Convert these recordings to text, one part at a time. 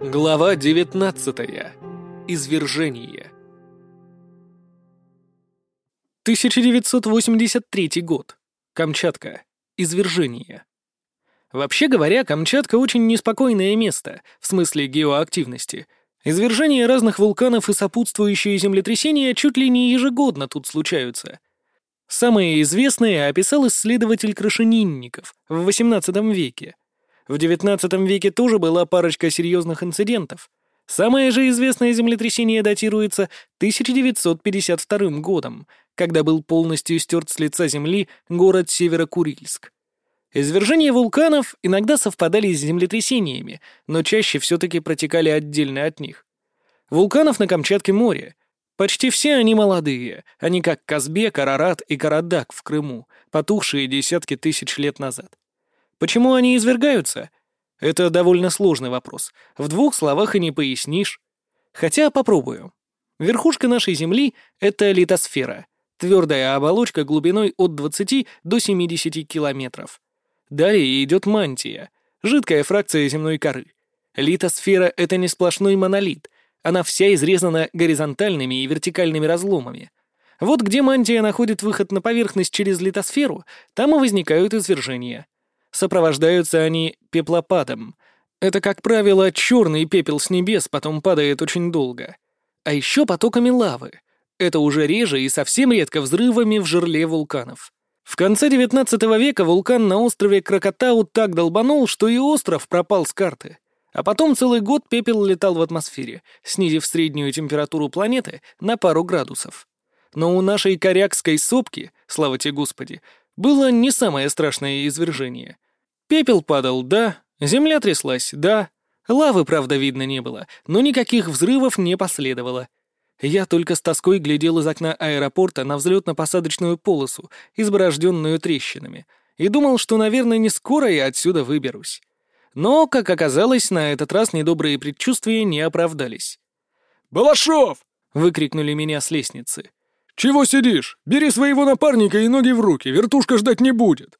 Глава 19. Извержение. 1983 год. Камчатка. Извержение. Вообще говоря, Камчатка очень неспокойное место, в смысле геоактивности. Извержения разных вулканов и сопутствующие землетрясения чуть ли не ежегодно тут случаются. Самые известные описал исследователь Крашенинников в XVIII веке. В XIX веке тоже была парочка серьезных инцидентов. Самое же известное землетрясение датируется 1952 годом, когда был полностью стерт с лица земли город Северокурильск. Извержения вулканов иногда совпадали с землетрясениями, но чаще все-таки протекали отдельно от них. Вулканов на Камчатке море. Почти все они молодые, они как Казбек, Арарат и Карадак в Крыму, потухшие десятки тысяч лет назад. Почему они извергаются? Это довольно сложный вопрос. В двух словах и не пояснишь. Хотя попробую. Верхушка нашей Земли — это литосфера, твердая оболочка глубиной от 20 до 70 километров. Далее идет мантия, жидкая фракция земной коры. Литосфера — это не сплошной монолит, она вся изрезана горизонтальными и вертикальными разломами. Вот где мантия находит выход на поверхность через литосферу, там и возникают извержения. Сопровождаются они пеплопадом. Это, как правило, черный пепел с небес потом падает очень долго. А еще потоками лавы. Это уже реже и совсем редко взрывами в жерле вулканов. В конце XIX века вулкан на острове Крокотау так долбанул, что и остров пропал с карты. А потом целый год пепел летал в атмосфере, снизив среднюю температуру планеты на пару градусов. Но у нашей корякской сопки, слава тебе Господи, было не самое страшное извержение. Пепел падал, да, земля тряслась, да. Лавы, правда, видно не было, но никаких взрывов не последовало. Я только с тоской глядел из окна аэропорта на взлетно-посадочную полосу, изборожденную трещинами, и думал, что, наверное, не скоро я отсюда выберусь. Но, как оказалось, на этот раз недобрые предчувствия не оправдались. «Балашов!» — выкрикнули меня с лестницы. «Чего сидишь? Бери своего напарника и ноги в руки, вертушка ждать не будет!»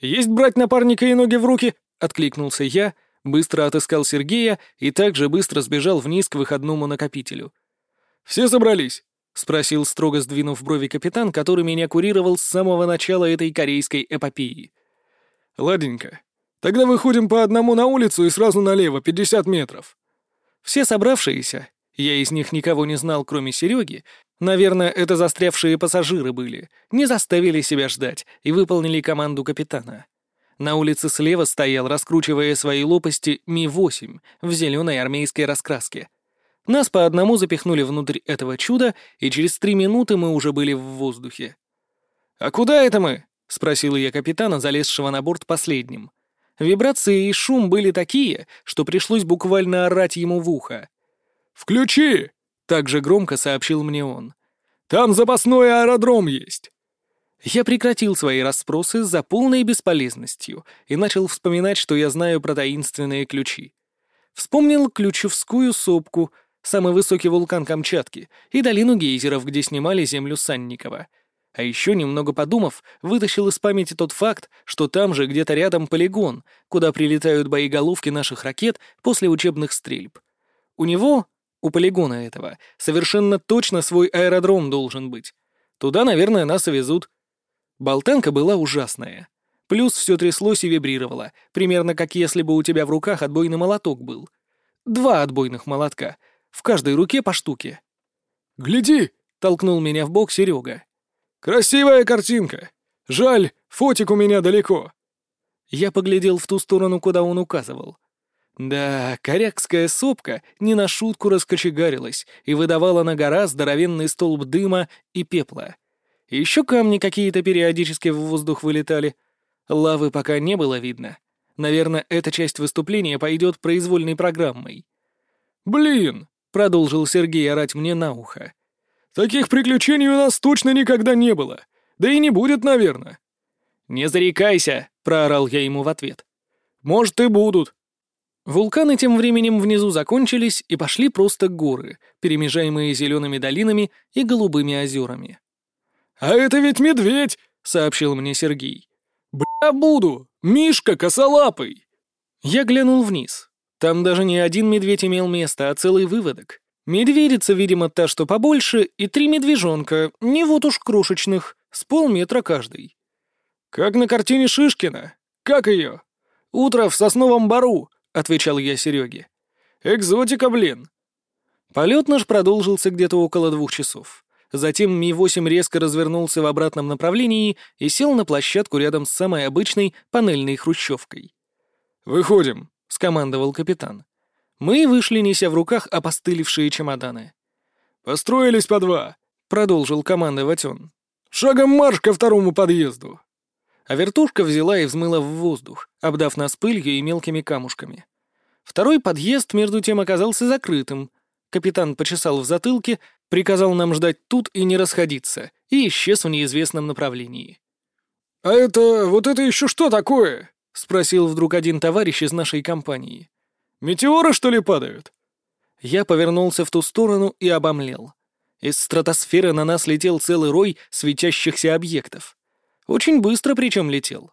«Есть брать напарника и ноги в руки!» — откликнулся я, быстро отыскал Сергея и также быстро сбежал вниз к выходному накопителю. «Все собрались?» — спросил, строго сдвинув брови капитан, который меня курировал с самого начала этой корейской эпопеи. «Ладенько. Тогда выходим по одному на улицу и сразу налево, 50 метров». Все собравшиеся, я из них никого не знал, кроме Сереги, Наверное, это застрявшие пассажиры были, не заставили себя ждать и выполнили команду капитана. На улице слева стоял, раскручивая свои лопасти, Ми-8 в зеленой армейской раскраске. Нас по одному запихнули внутрь этого чуда, и через три минуты мы уже были в воздухе. «А куда это мы?» — спросил я капитана, залезшего на борт последним. Вибрации и шум были такие, что пришлось буквально орать ему в ухо. «Включи!» Так же громко сообщил мне он. «Там запасной аэродром есть!» Я прекратил свои расспросы за полной бесполезностью и начал вспоминать, что я знаю про таинственные ключи. Вспомнил Ключевскую сопку, самый высокий вулкан Камчатки, и долину гейзеров, где снимали землю Санникова. А еще, немного подумав, вытащил из памяти тот факт, что там же где-то рядом полигон, куда прилетают боеголовки наших ракет после учебных стрельб. У него у полигона этого совершенно точно свой аэродром должен быть. Туда, наверное, нас и везут. Болтанка была ужасная. Плюс все тряслось и вибрировало, примерно как если бы у тебя в руках отбойный молоток был. Два отбойных молотка, в каждой руке по штуке. «Гляди!» — толкнул меня в бок Серега. «Красивая картинка! Жаль, фотик у меня далеко!» Я поглядел в ту сторону, куда он указывал. Да, корякская сопка не на шутку раскочегарилась и выдавала на гора здоровенный столб дыма и пепла. Еще камни какие-то периодически в воздух вылетали. Лавы пока не было видно. Наверное, эта часть выступления пойдет произвольной программой. «Блин!» — продолжил Сергей орать мне на ухо. «Таких приключений у нас точно никогда не было. Да и не будет, наверное». «Не зарекайся!» — проорал я ему в ответ. «Может, и будут. Вулканы тем временем внизу закончились и пошли просто горы, перемежаемые зелеными долинами и голубыми озерами. «А это ведь медведь!» — сообщил мне Сергей. «Бля буду! Мишка косолапый!» Я глянул вниз. Там даже не один медведь имел место, а целый выводок. Медведица, видимо, та, что побольше, и три медвежонка, не вот уж крошечных, с полметра каждый. «Как на картине Шишкина. Как ее?» «Утро в сосновом бару», — отвечал я Сереге. «Экзотика, блин». Полет наш продолжился где-то около двух часов. Затем Ми-8 резко развернулся в обратном направлении и сел на площадку рядом с самой обычной панельной хрущевкой. «Выходим», — скомандовал капитан. Мы вышли, неся в руках опостылевшие чемоданы. «Построились по два», — продолжил командовать он. «Шагом марш ко второму подъезду». А вертушка взяла и взмыла в воздух, обдав нас пылью и мелкими камушками. Второй подъезд, между тем, оказался закрытым. Капитан почесал в затылке, приказал нам ждать тут и не расходиться, и исчез в неизвестном направлении. «А это... вот это еще что такое?» — спросил вдруг один товарищ из нашей компании. «Метеоры, что ли, падают?» Я повернулся в ту сторону и обомлел. Из стратосферы на нас летел целый рой светящихся объектов. Очень быстро причем летел.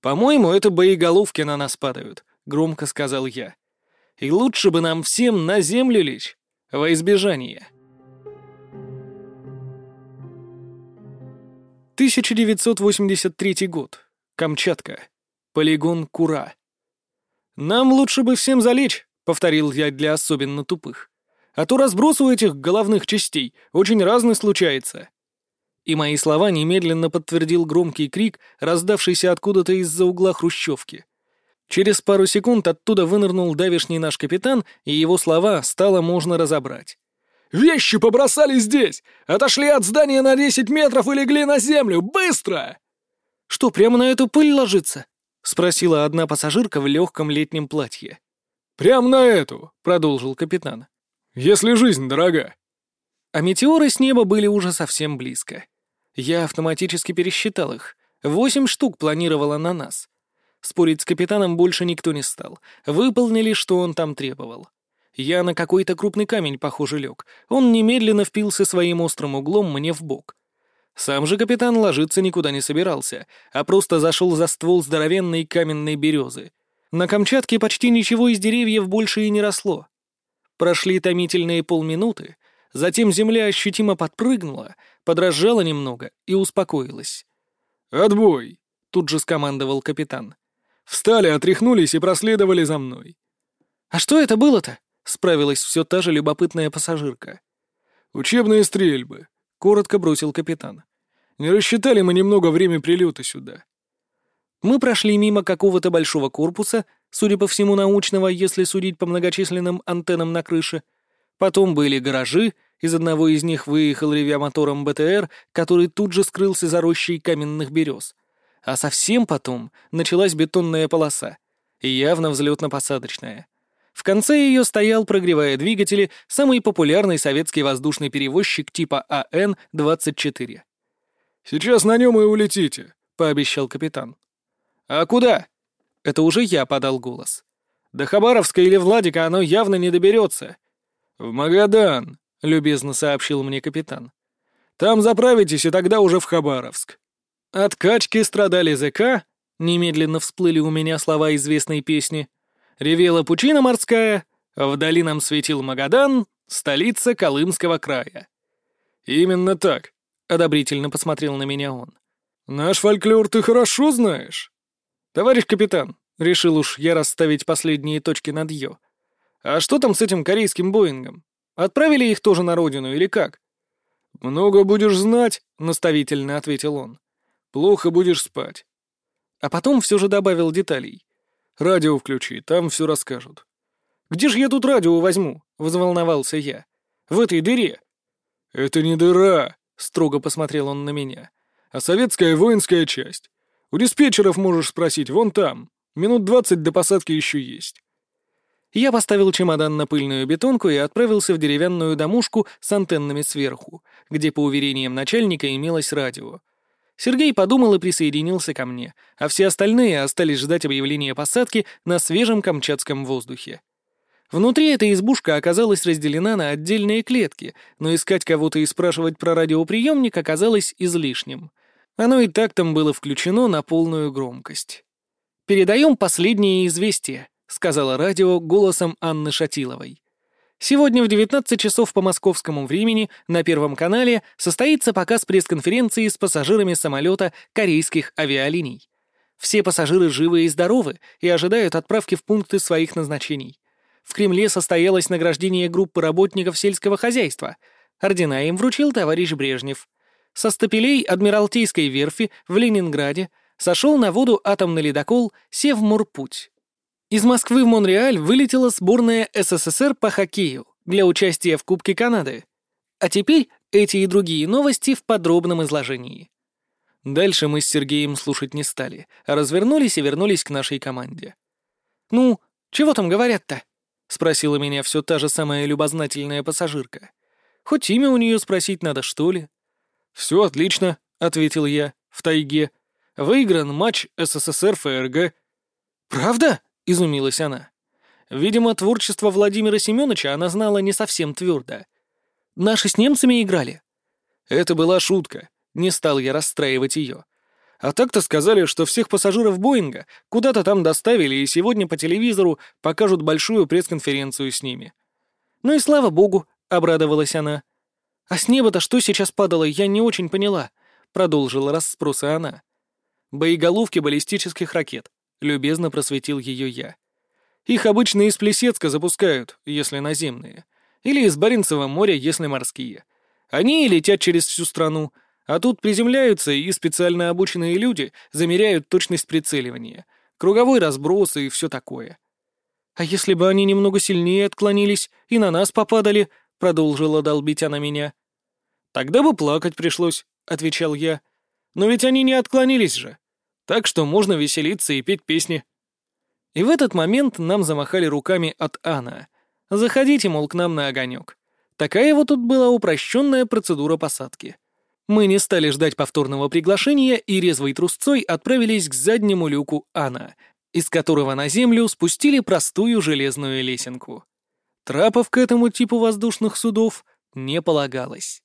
«По-моему, это боеголовки на нас падают», — громко сказал я. «И лучше бы нам всем на землю лечь, во избежание». 1983 год. Камчатка. Полигон Кура. «Нам лучше бы всем залечь», — повторил я для особенно тупых. «А то разброс у этих головных частей очень разный случается». И мои слова немедленно подтвердил громкий крик, раздавшийся откуда-то из-за угла хрущевки. Через пару секунд оттуда вынырнул давишний наш капитан, и его слова стало можно разобрать. «Вещи побросали здесь! Отошли от здания на десять метров и легли на землю! Быстро!» «Что, прямо на эту пыль ложится?» — спросила одна пассажирка в легком летнем платье. «Прямо на эту!» — продолжил капитан. «Если жизнь дорога!» А метеоры с неба были уже совсем близко. Я автоматически пересчитал их. Восемь штук планировало на нас. Спорить с капитаном больше никто не стал. Выполнили, что он там требовал. Я на какой-то крупный камень, похоже, лег. Он немедленно впился своим острым углом мне в бок. Сам же капитан ложиться никуда не собирался, а просто зашел за ствол здоровенной каменной березы. На Камчатке почти ничего из деревьев больше и не росло. Прошли томительные полминуты, затем земля ощутимо подпрыгнула, подрожала немного и успокоилась. «Отбой!» — тут же скомандовал капитан. «Встали, отряхнулись и проследовали за мной». «А что это было-то?» — справилась все та же любопытная пассажирка. «Учебные стрельбы», — коротко бросил капитан. «Не рассчитали мы немного время прилета сюда». Мы прошли мимо какого-то большого корпуса, судя по всему научного, если судить по многочисленным антеннам на крыше. Потом были гаражи, из одного из них выехал ревя мотором БТР, который тут же скрылся за рощей каменных берез. А совсем потом началась бетонная полоса, явно взлетно-посадочная. В конце ее стоял, прогревая двигатели, самый популярный советский воздушный перевозчик типа АН-24. «Сейчас на нем и улетите», — пообещал капитан. «А куда?» Это уже я подал голос. «До Хабаровска или Владика оно явно не доберется». «В Магадан», — любезно сообщил мне капитан. «Там заправитесь, и тогда уже в Хабаровск». От качки страдали ЗК, немедленно всплыли у меня слова известной песни. Ревела пучина морская, вдали нам светил Магадан, столица Колымского края. «Именно так», — одобрительно посмотрел на меня он. «Наш фольклор ты хорошо знаешь». «Товарищ капитан», — решил уж я расставить последние точки над «ё». «А что там с этим корейским Боингом? Отправили их тоже на родину или как?» «Много будешь знать», — наставительно ответил он. «Плохо будешь спать». А потом все же добавил деталей. Радио включи, там все расскажут». «Где же я тут радио возьму?» — взволновался я. «В этой дыре». «Это не дыра», — строго посмотрел он на меня, «а советская воинская часть. У диспетчеров можешь спросить, вон там. Минут двадцать до посадки еще есть». Я поставил чемодан на пыльную бетонку и отправился в деревянную домушку с антеннами сверху, где, по уверениям начальника, имелось радио. Сергей подумал и присоединился ко мне, а все остальные остались ждать объявления посадки на свежем камчатском воздухе. Внутри эта избушка оказалась разделена на отдельные клетки, но искать кого-то и спрашивать про радиоприемник оказалось излишним. Оно и так там было включено на полную громкость. «Передаем последнее известие», — сказала радио голосом Анны Шатиловой. «Сегодня в 19 часов по московскому времени на Первом канале состоится показ пресс-конференции с пассажирами самолета корейских авиалиний. Все пассажиры живы и здоровы и ожидают отправки в пункты своих назначений. В Кремле состоялось награждение группы работников сельского хозяйства. Ордена им вручил товарищ Брежнев. Со стапелей Адмиралтейской верфи в Ленинграде сошел на воду атомный ледокол «Севморпуть». Из Москвы в Монреаль вылетела сборная СССР по хоккею для участия в Кубке Канады. А теперь эти и другие новости в подробном изложении. Дальше мы с Сергеем слушать не стали, а развернулись и вернулись к нашей команде. «Ну, чего там говорят-то?» — спросила меня все та же самая любознательная пассажирка. «Хоть имя у нее спросить надо, что ли?» «Все отлично», — ответил я, в тайге. «Выигран матч СССР-ФРГ». «Правда?» — изумилась она. Видимо, творчество Владимира Семеновича она знала не совсем твердо. «Наши с немцами играли?» Это была шутка. Не стал я расстраивать ее. А так-то сказали, что всех пассажиров Боинга куда-то там доставили, и сегодня по телевизору покажут большую пресс-конференцию с ними. «Ну и слава богу», — обрадовалась она. «А с неба-то что сейчас падало, я не очень поняла», — продолжила расспросы она. «Боеголовки баллистических ракет. — любезно просветил ее я. «Их обычно из Плесецка запускают, если наземные, или из Баренцева моря, если морские. Они летят через всю страну, а тут приземляются, и специально обученные люди замеряют точность прицеливания, круговой разброс и все такое». «А если бы они немного сильнее отклонились и на нас попадали?» — продолжила долбить она меня. «Тогда бы плакать пришлось», — отвечал я. «Но ведь они не отклонились же. Так что можно веселиться и петь песни. И в этот момент нам замахали руками от Анна. Заходите, мол, к нам на огонек. Такая вот тут была упрощенная процедура посадки. Мы не стали ждать повторного приглашения и резвой трусцой отправились к заднему люку Анна, из которого на землю спустили простую железную лесенку. Трапов к этому типу воздушных судов не полагалось.